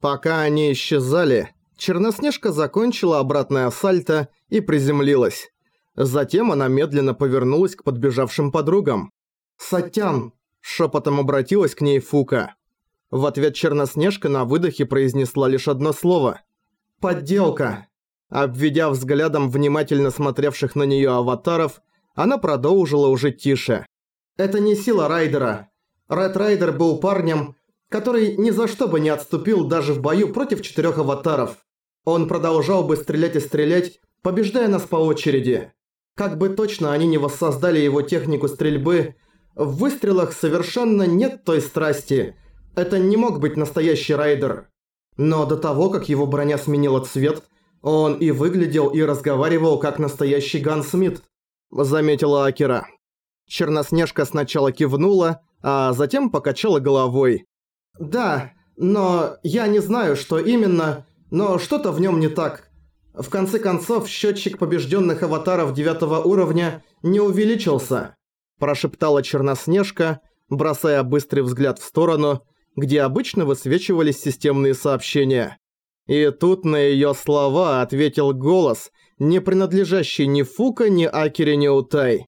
Пока они исчезали, Черноснежка закончила обратное сальто и приземлилась. Затем она медленно повернулась к подбежавшим подругам. «Сатян!» – шепотом обратилась к ней Фука. В ответ Черноснежка на выдохе произнесла лишь одно слово. «Подделка!» Обведя взглядом внимательно смотревших на неё аватаров, она продолжила уже тише. «Это не сила Райдера. Ред Райдер был парнем, который ни за что бы не отступил даже в бою против четырёх аватаров. Он продолжал бы стрелять и стрелять, побеждая нас по очереди. Как бы точно они не воссоздали его технику стрельбы, в выстрелах совершенно нет той страсти. Это не мог быть настоящий райдер. Но до того, как его броня сменила цвет, он и выглядел и разговаривал как настоящий Ган Смит, заметила Акера. Черноснежка сначала кивнула, а затем покачала головой. «Да, но я не знаю, что именно, но что-то в нем не так. В конце концов, счетчик побежденных аватаров девятого уровня не увеличился», прошептала Черноснежка, бросая быстрый взгляд в сторону, где обычно высвечивались системные сообщения. И тут на её слова ответил голос, не принадлежащий ни Фука, ни Акере, ни Утай.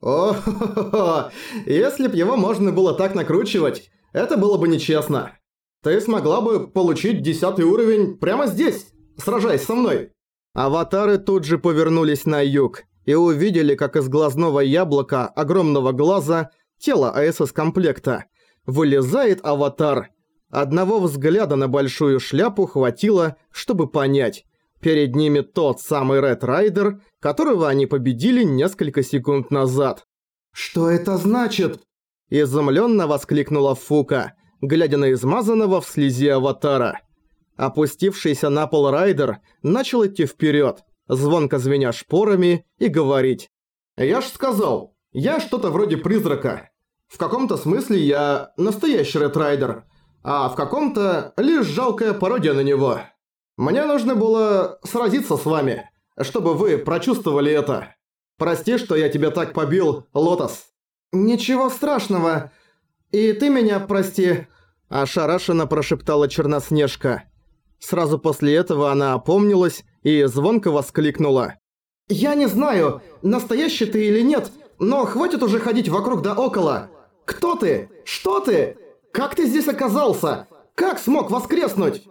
о хо если б его можно было так накручивать, это было бы нечестно. Ты смогла бы получить десятый уровень прямо здесь, сражаясь со мной. Аватары тут же повернулись на юг и увидели, как из глазного яблока огромного глаза тело АСС-комплекта вылезает аватар. Одного взгляда на большую шляпу хватило, чтобы понять. Перед ними тот самый Ред Райдер, которого они победили несколько секунд назад. «Что это значит?» Изумленно воскликнула Фука, глядя на измазанного в слизи аватара. Опустившийся на пол Райдер начал идти вперед, звонко звеня шпорами, и говорить. «Я ж сказал, я что-то вроде призрака. В каком-то смысле я настоящий Ред Райдер, а в каком-то лишь жалкая пародия на него. Мне нужно было сразиться с вами, чтобы вы прочувствовали это. Прости, что я тебя так побил, Лотос». «Ничего страшного. И ты меня прости», – ошарашенно прошептала Черноснежка. Сразу после этого она опомнилась и звонко воскликнула. «Я не знаю, настоящий ты или нет, но хватит уже ходить вокруг да около. Кто ты? Что ты? Как ты здесь оказался? Как смог воскреснуть?»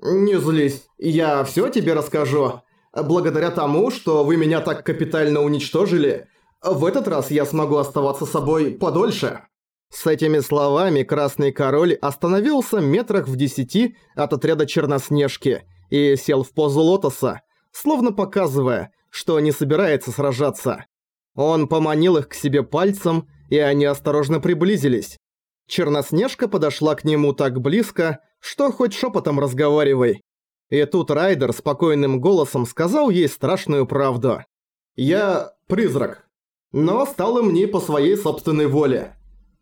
«Не злись, я всё тебе расскажу. Благодаря тому, что вы меня так капитально уничтожили, в этот раз я смогу оставаться собой подольше». С этими словами Красный Король остановился метрах в десяти от отряда Черноснежки и сел в позу лотоса, словно показывая, что не собирается сражаться. Он поманил их к себе пальцем, и они осторожно приблизились. Черноснежка подошла к нему так близко, что хоть шепотом разговаривай. И тут Райдер спокойным голосом сказал ей страшную правду. «Я призрак, но стал им не по своей собственной воле.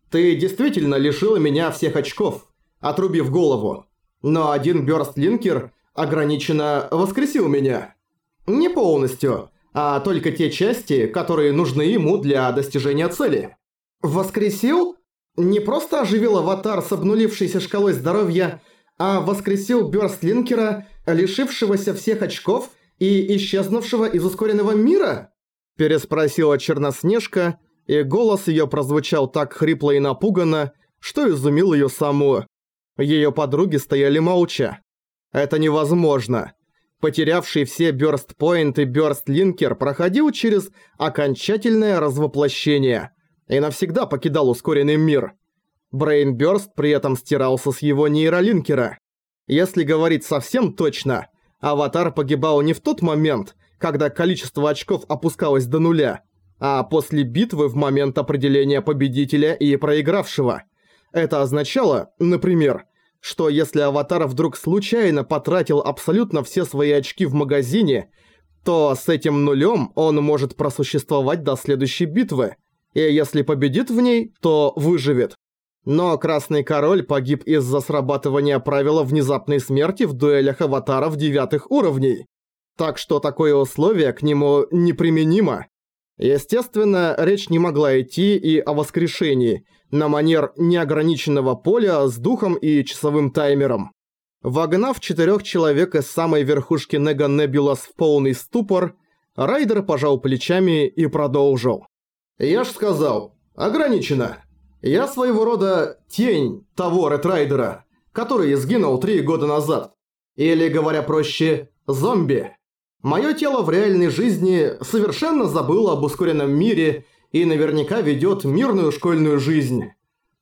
Ты действительно лишила меня всех очков, отрубив голову. Но один бёрст-линкер ограниченно воскресил меня. Не полностью, а только те части, которые нужны ему для достижения цели. Воскресил? Не просто оживил аватар с обнулившейся шкалой здоровья, а воскресил бёрст-линкера, лишившегося всех очков и исчезнувшего из ускоренного мира? Переспросила Черноснежка, и голос её прозвучал так хрипло и напуганно, что изумил её саму. Её подруги стояли молча. Это невозможно. Потерявший все бёрст-поинт и бёрст-линкер проходил через окончательное развоплощение и навсегда покидал ускоренный мир. Брейнбёрст при этом стирался с его нейролинкера. Если говорить совсем точно, аватар погибал не в тот момент, когда количество очков опускалось до нуля, а после битвы в момент определения победителя и проигравшего. Это означало, например, что если аватар вдруг случайно потратил абсолютно все свои очки в магазине, то с этим нулем он может просуществовать до следующей битвы, и если победит в ней, то выживет. Но Красный Король погиб из-за срабатывания правила внезапной смерти в дуэлях аватаров девятых уровней. Так что такое условие к нему неприменимо. Естественно, речь не могла идти и о воскрешении, на манер неограниченного поля с духом и часовым таймером. Вогнав четырех человек из самой верхушки Нега Небулас в полный ступор, Райдер пожал плечами и продолжил. «Я ж сказал, ограничено. Я своего рода тень того Ретрайдера, который сгинул три года назад. Или, говоря проще, зомби. Моё тело в реальной жизни совершенно забыло об ускоренном мире и наверняка ведёт мирную школьную жизнь.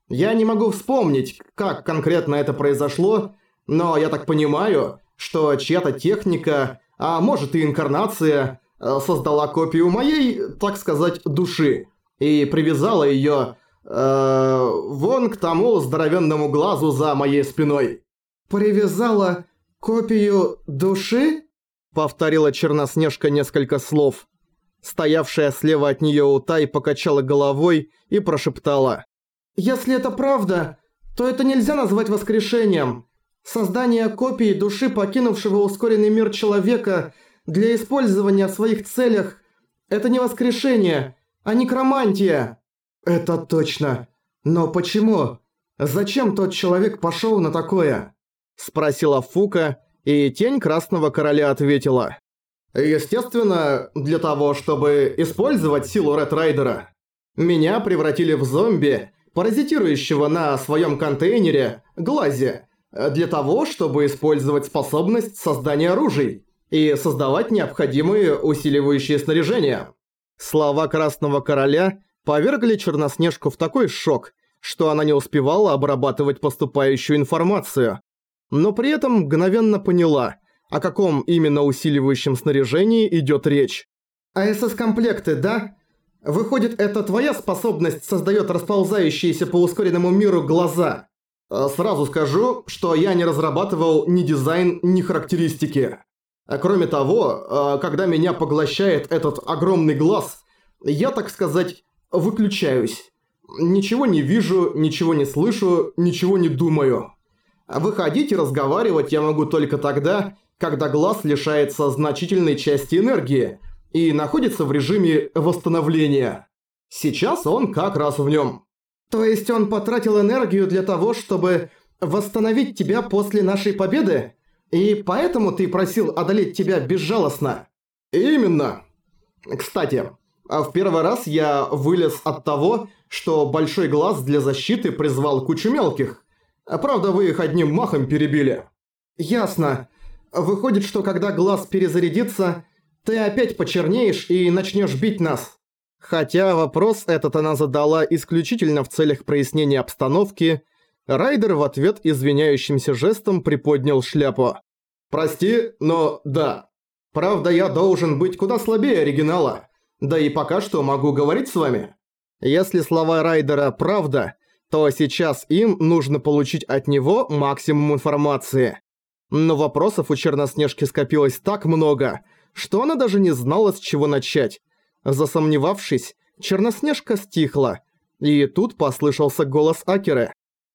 Я не могу вспомнить, как конкретно это произошло, но я так понимаю, что чья-то техника, а может и инкарнация, Э, создала копию моей, так сказать, души и привязала её э, вон к тому здоровенному глазу за моей спиной. «Привязала копию души?» Повторила Черноснежка несколько слов. Стоявшая слева от неё Утай покачала головой и прошептала. «Если это правда, то это нельзя назвать воскрешением. Создание копии души покинувшего ускоренный мир человека – для использования в своих целях. Это не воскрешение, а некромантия. Это точно. Но почему? Зачем тот человек пошел на такое? Спросила Фука, и тень Красного Короля ответила. Естественно, для того, чтобы использовать силу Ред Райдера. Меня превратили в зомби, паразитирующего на своем контейнере, глазе, для того, чтобы использовать способность создания оружий и создавать необходимые усиливающие снаряжения. Слова Красного Короля повергли Черноснежку в такой шок, что она не успевала обрабатывать поступающую информацию, но при этом мгновенно поняла, о каком именно усиливающем снаряжении идет речь. «АСС-комплекты, да? Выходит, это твоя способность создает расползающиеся по ускоренному миру глаза?» «Сразу скажу, что я не разрабатывал ни дизайн, ни характеристики». А кроме того, а, когда меня поглощает этот огромный глаз, я, так сказать, выключаюсь. Ничего не вижу, ничего не слышу, ничего не думаю. Выходить и разговаривать я могу только тогда, когда глаз лишается значительной части энергии и находится в режиме восстановления. Сейчас он как раз в нем. То есть он потратил энергию для того, чтобы восстановить тебя после нашей победы? И поэтому ты просил одолеть тебя безжалостно? Именно. Кстати, а в первый раз я вылез от того, что Большой Глаз для защиты призвал кучу мелких. Правда, вы их одним махом перебили. Ясно. Выходит, что когда Глаз перезарядится, ты опять почернеешь и начнешь бить нас. Хотя вопрос этот она задала исключительно в целях прояснения обстановки – Райдер в ответ извиняющимся жестом приподнял шляпу. «Прости, но да. Правда, я должен быть куда слабее оригинала. Да и пока что могу говорить с вами». Если слова Райдера «правда», то сейчас им нужно получить от него максимум информации. Но вопросов у Черноснежки скопилось так много, что она даже не знала, с чего начать. Засомневавшись, Черноснежка стихла, и тут послышался голос Акеры.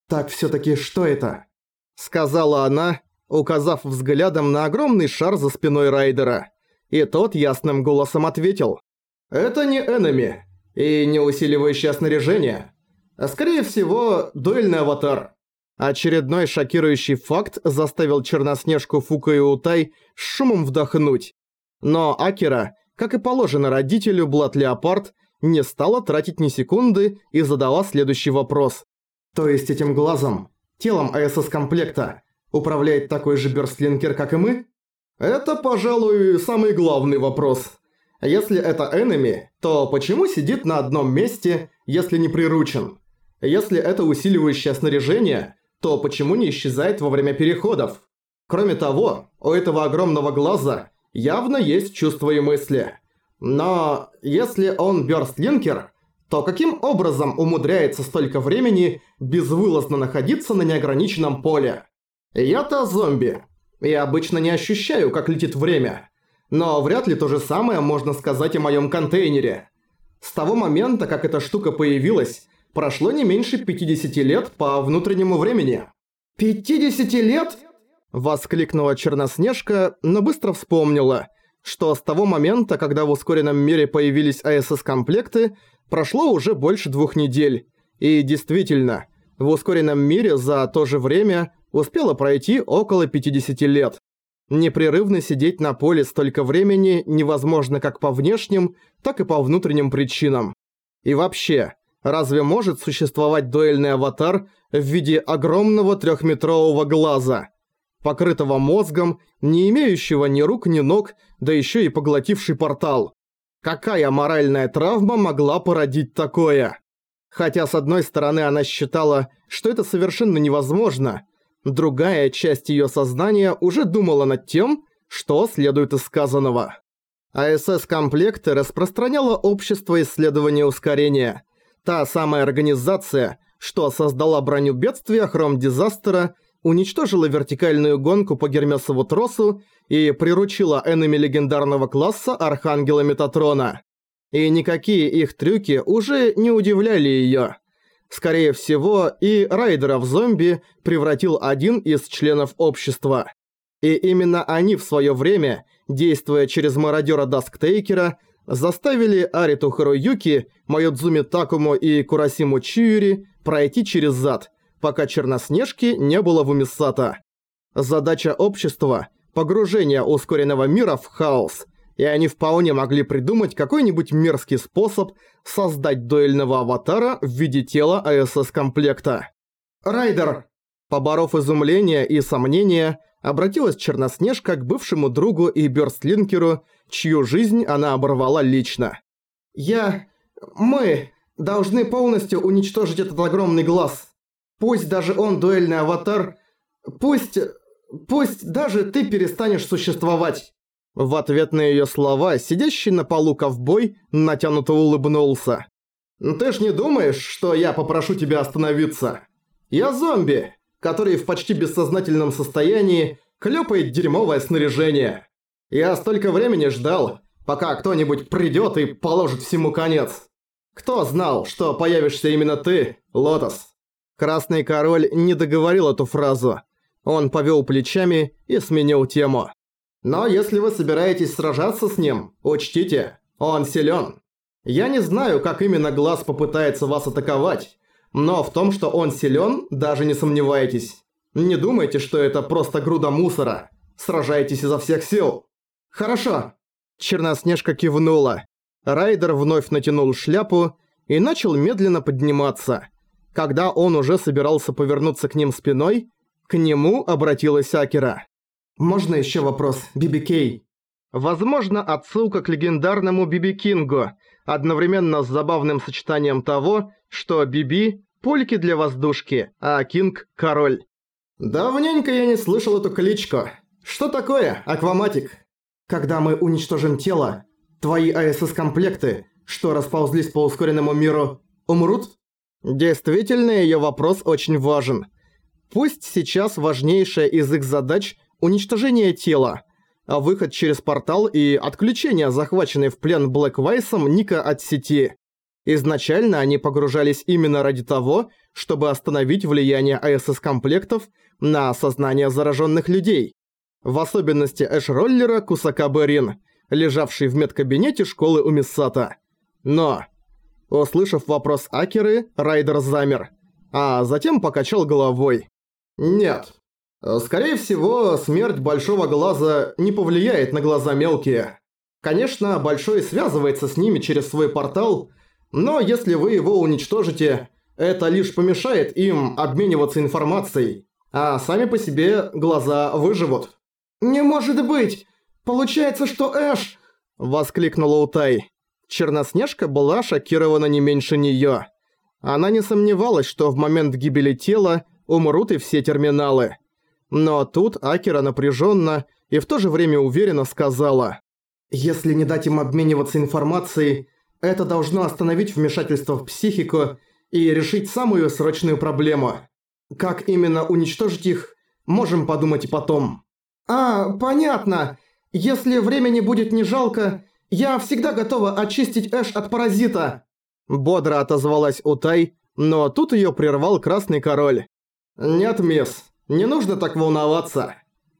«Так всё-таки что это?» Сказала она, указав взглядом на огромный шар за спиной Райдера. И тот ясным голосом ответил. «Это не энеми и не усиливающее снаряжение, а скорее всего дуэльный аватар». Очередной шокирующий факт заставил Черноснежку Фука и Утай шумом вдохнуть. Но Акера, как и положено родителю Блат Леопард, не стала тратить ни секунды и задала следующий вопрос. То есть этим глазом, телом АСС-комплекта, управляет такой же бёрстлинкер, как и мы? Это, пожалуй, самый главный вопрос. Если это энеми, то почему сидит на одном месте, если не приручен? Если это усиливающее снаряжение, то почему не исчезает во время переходов? Кроме того, у этого огромного глаза явно есть чувства и мысли. Но если он бёрстлинкер, то каким образом умудряется столько времени безвылазно находиться на неограниченном поле? Я-то зомби, и обычно не ощущаю, как летит время. Но вряд ли то же самое можно сказать о моем контейнере. С того момента, как эта штука появилась, прошло не меньше 50 лет по внутреннему времени. «50 лет?» Воскликнула Черноснежка, но быстро вспомнила, что с того момента, когда в ускоренном мире появились АСС-комплекты, Прошло уже больше двух недель, и действительно, в ускоренном мире за то же время успело пройти около 50 лет. Непрерывно сидеть на поле столько времени невозможно как по внешним, так и по внутренним причинам. И вообще, разве может существовать дуэльный аватар в виде огромного трехметрового глаза, покрытого мозгом, не имеющего ни рук, ни ног, да еще и поглотивший портал? Какая моральная травма могла породить такое? Хотя с одной стороны она считала, что это совершенно невозможно, другая часть её сознания уже думала над тем, что следует из сказанного. АСС-комплекты распространяла общество исследования ускорения, та самая организация, что создала броню бедствия Хром Дизастера, уничтожила вертикальную гонку по Гермесову тросу и приручила энеми легендарного класса Архангела Метатрона и никакие их трюки уже не удивляли её. Скорее всего, и Райдера в зомби превратил один из членов общества. И именно они в своё время, действуя через мародёра Дасктейкера, заставили Ариту Харуюки, Майодзуми Такому и Курасиму Чиури пройти через зад, пока Черноснежки не было в Умисата. Задача общества – погружение ускоренного мира в хаос – и они вполне могли придумать какой-нибудь мерзкий способ создать дуэльного аватара в виде тела АСС-комплекта. «Райдер!» Поборов изумление и сомнения, обратилась Черноснежка к бывшему другу и Бёрстлинкеру, чью жизнь она оборвала лично. «Я... мы должны полностью уничтожить этот огромный глаз. Пусть даже он дуэльный аватар, пусть... пусть даже ты перестанешь существовать. В ответ на её слова, сидящий на полу ковбой натянуто улыбнулся. «Ты ж не думаешь, что я попрошу тебя остановиться? Я зомби, который в почти бессознательном состоянии клёпает дерьмовое снаряжение. Я столько времени ждал, пока кто-нибудь придёт и положит всему конец. Кто знал, что появишься именно ты, Лотос?» Красный король не договорил эту фразу. Он повёл плечами и сменил тему. Но если вы собираетесь сражаться с ним, учтите, он силен. Я не знаю, как именно Глаз попытается вас атаковать, но в том, что он силен, даже не сомневайтесь. Не думайте, что это просто груда мусора. Сражайтесь изо всех сил. Хорошо. Черноснежка кивнула. Райдер вновь натянул шляпу и начал медленно подниматься. Когда он уже собирался повернуться к ним спиной, к нему обратилась Акера. «Можно еще вопрос, Биби Кей?» Возможно, отсылка к легендарному Биби Кингу, одновременно с забавным сочетанием того, что Биби – пульки для воздушки, а Кинг – король. «Давненько я не слышал эту кличку. Что такое, Акваматик?» «Когда мы уничтожим тело, твои АСС-комплекты, что расползлись по ускоренному миру, умрут?» Действительно, её вопрос очень важен. Пусть сейчас важнейшая из их задач – уничтожение тела, а выход через портал и отключение захваченной в плен Блэк Вайсом Ника от сети. Изначально они погружались именно ради того, чтобы остановить влияние АСС-комплектов на сознание зараженных людей. В особенности Эш-роллера Кусакабе Рин, лежавший в медкабинете школы Умиссата. Но, услышав вопрос Акеры, Райдер замер, а затем покачал головой. «Нет, Скорее всего, смерть Большого Глаза не повлияет на глаза мелкие. Конечно, Большой связывается с ними через свой портал, но если вы его уничтожите, это лишь помешает им обмениваться информацией, а сами по себе глаза выживут. «Не может быть! Получается, что Эш...» – воскликнула Утай. Черноснежка была шокирована не меньше неё. Она не сомневалась, что в момент гибели тела умрут и все терминалы. Но тут Акера напряженно и в то же время уверенно сказала «Если не дать им обмениваться информацией, это должно остановить вмешательство в психику и решить самую срочную проблему. Как именно уничтожить их, можем подумать и потом». «А, понятно. Если времени будет не жалко, я всегда готова очистить Эш от паразита». Бодро отозвалась Утай, но тут её прервал Красный Король. «Нет, мисс. Не нужно так волноваться.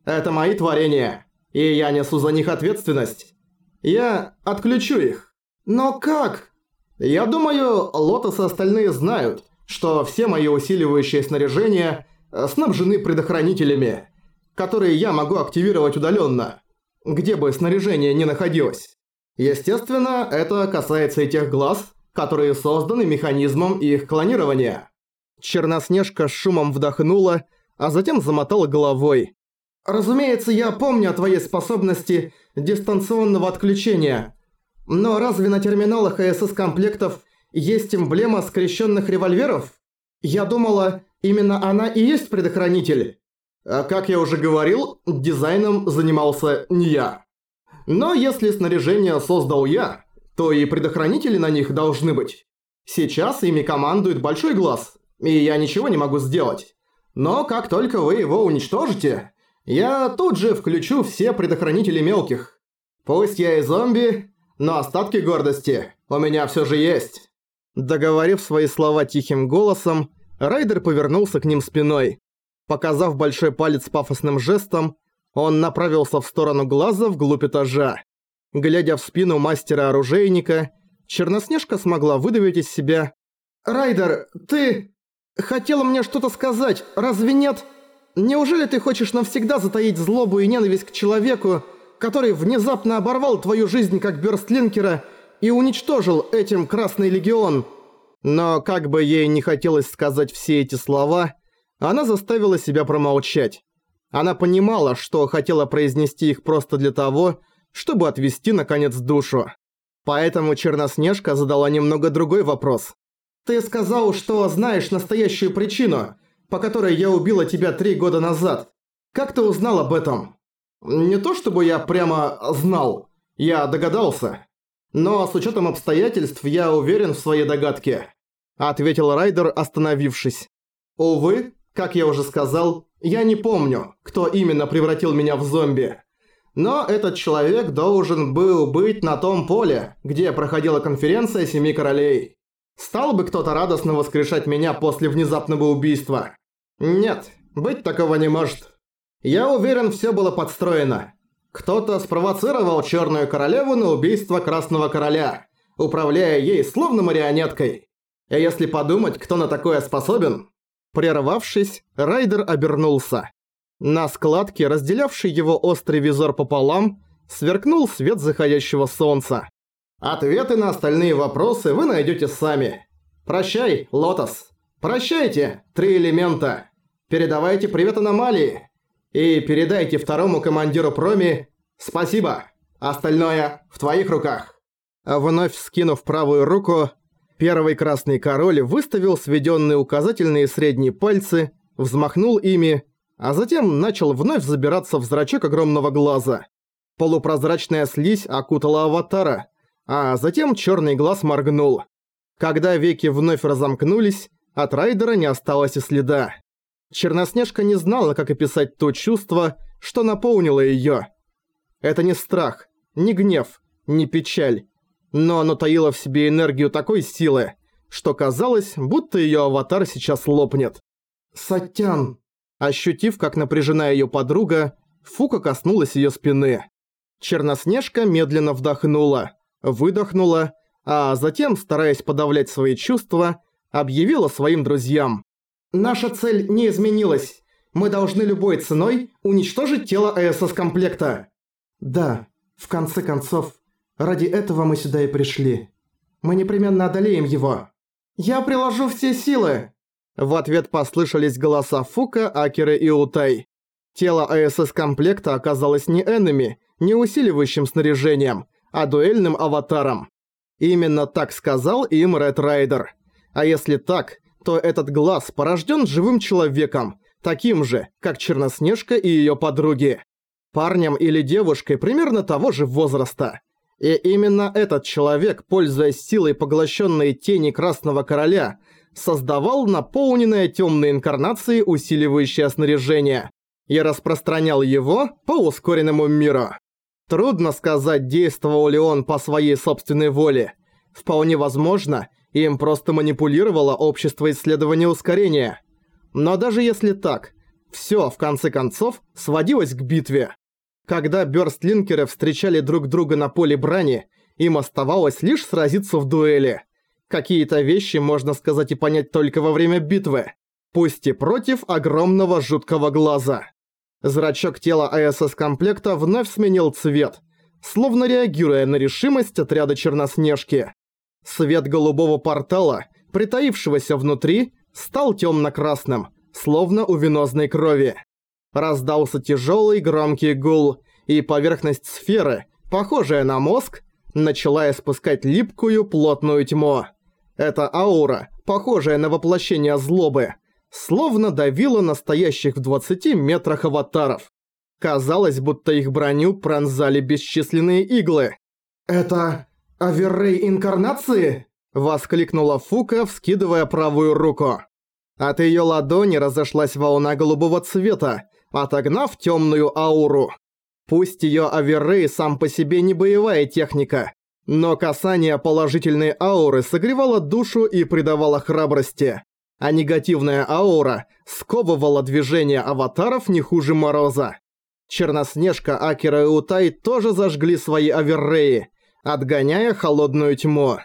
Это мои творения, и я несу за них ответственность. Я отключу их. Но как? Я думаю, Лотос и остальные знают, что все мои усиливающие снаряжения э, снабжены предохранителями, которые я могу активировать удаленно, где бы снаряжение ни находилось. Естественно, это касается и тех глаз, которые созданы механизмом их клонирования. Черноснежка с шумом вдохнула, а затем замотала головой. «Разумеется, я помню о твоей способности дистанционного отключения. Но разве на терминалах АСС-комплектов есть эмблема скрещенных револьверов? Я думала, именно она и есть предохранитель. А как я уже говорил, дизайном занимался не я. Но если снаряжение создал я, то и предохранители на них должны быть. Сейчас ими командует Большой Глаз, и я ничего не могу сделать. Но как только вы его уничтожите, я тут же включу все предохранители мелких. Пусть я и зомби, но остатки гордости у меня все же есть». Договорив свои слова тихим голосом, Райдер повернулся к ним спиной. Показав большой палец пафосным жестом, он направился в сторону глаза вглубь этажа. Глядя в спину мастера-оружейника, Черноснежка смогла выдавить из себя «Райдер, ты...» «Хотела мне что-то сказать, разве нет? Неужели ты хочешь навсегда затаить злобу и ненависть к человеку, который внезапно оборвал твою жизнь как бёрстлинкера и уничтожил этим Красный Легион?» Но как бы ей не хотелось сказать все эти слова, она заставила себя промолчать. Она понимала, что хотела произнести их просто для того, чтобы отвести наконец душу. Поэтому Черноснежка задала немного другой вопрос. Ты сказал, что знаешь настоящую причину, по которой я убила тебя три года назад. Как ты узнал об этом? Не то чтобы я прямо знал, я догадался. Но с учетом обстоятельств я уверен в своей догадке. Ответил Райдер, остановившись. Увы, как я уже сказал, я не помню, кто именно превратил меня в зомби. Но этот человек должен был быть на том поле, где проходила конференция Семи Королей. Стал бы кто-то радостно воскрешать меня после внезапного убийства? Нет, быть такого не может. Я уверен, все было подстроено. Кто-то спровоцировал Черную Королеву на убийство Красного Короля, управляя ей словно марионеткой. И если подумать, кто на такое способен... Прервавшись, Райдер обернулся. На складке, разделявший его острый визор пополам, сверкнул свет заходящего солнца. Ответы на остальные вопросы вы найдете сами. Прощай, Лотос. Прощайте, три элемента. Передавайте привет аномалии. И передайте второму командиру Проми спасибо. Остальное в твоих руках. Вновь скинув правую руку, первый красный король выставил сведенные указательные средние пальцы, взмахнул ими, а затем начал вновь забираться в зрачок огромного глаза. Полупрозрачная слизь окутала аватара, а затем черный глаз моргнул. Когда веки вновь разомкнулись, от Райдера не осталось и следа. Черноснежка не знала, как описать то чувство, что наполнило её. Это не страх, не гнев, не печаль, но оно таило в себе энергию такой силы, что казалось, будто её аватар сейчас лопнет. «Сатян!» Ощутив, как напряжена её подруга, Фука коснулась её спины. Черноснежка медленно вдохнула выдохнула, а затем, стараясь подавлять свои чувства, объявила своим друзьям. «Наша цель не изменилась. Мы должны любой ценой уничтожить тело АСС-комплекта». «Да, в конце концов, ради этого мы сюда и пришли. Мы непременно одолеем его». «Я приложу все силы!» В ответ послышались голоса Фука, Акеры и Утай. Тело АСС-комплекта оказалось не энеми, не усиливающим снаряжением, а дуэльным аватаром. Именно так сказал им Ред Райдер. А если так, то этот глаз порожден живым человеком, таким же, как Черноснежка и ее подруги. Парнем или девушкой примерно того же возраста. И именно этот человек, пользуясь силой поглощенной тени Красного Короля, создавал наполненное темной инкарнацией усиливающее снаряжение и распространял его по ускоренному миру. Трудно сказать, действовал ли он по своей собственной воле. Вполне возможно, им просто манипулировало общество исследования ускорения. Но даже если так, всё, в конце концов, сводилось к битве. Когда бёрстлинкеры встречали друг друга на поле брани, им оставалось лишь сразиться в дуэли. Какие-то вещи можно сказать и понять только во время битвы. Пусть и против огромного жуткого глаза. Зрачок тела АСС-комплекта вновь сменил цвет, словно реагируя на решимость отряда Черноснежки. Свет голубого портала, притаившегося внутри, стал темно-красным, словно у венозной крови. Раздался тяжелый громкий гул, и поверхность сферы, похожая на мозг, начала испускать липкую плотную тьму. Эта аура, похожая на воплощение злобы, словно давила настоящих в 20 метрах аватаров. Казалось, будто их броню пронзали бесчисленные иглы. «Это Аверрей инкарнации?» – воскликнула Фука, вскидывая правую руку. От её ладони разошлась волна голубого цвета, отогнав тёмную ауру. Пусть её Аверрей сам по себе не боевая техника, но касание положительной ауры согревало душу и придавало храбрости, а негативная аура сковывала движение аватаров не хуже Мороза. Черноснежка, Акера и Утай тоже зажгли свои Аверреи, отгоняя холодную тьму.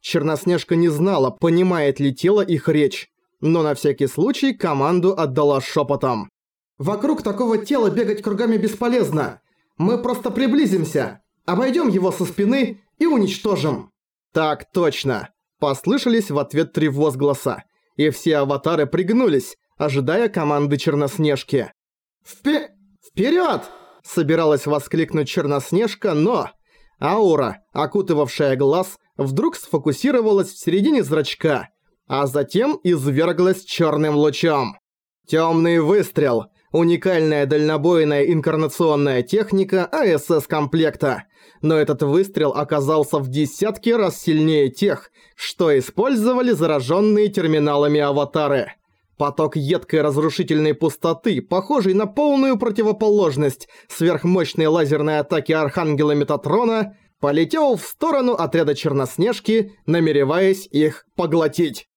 Черноснежка не знала, понимает ли тело их речь, но на всякий случай команду отдала шепотом. «Вокруг такого тела бегать кругами бесполезно. Мы просто приблизимся, обойдем его со спины и уничтожим». «Так точно!» Послышались в ответ три возгласа, и все аватары пригнулись, ожидая команды Черноснежки. «Впе... вперед!» Собиралась воскликнуть Черноснежка, но... Аура, окутывавшая глаз, вдруг сфокусировалась в середине зрачка, а затем изверглась черным лучом. Темный выстрел – уникальная дальнобойная инкарнационная техника АСС-комплекта. Но этот выстрел оказался в десятки раз сильнее тех, что использовали зараженные терминалами аватары. Поток едкой разрушительной пустоты, похожий на полную противоположность сверхмощной лазерной атаки Архангела Метатрона, полетел в сторону отряда Черноснежки, намереваясь их поглотить.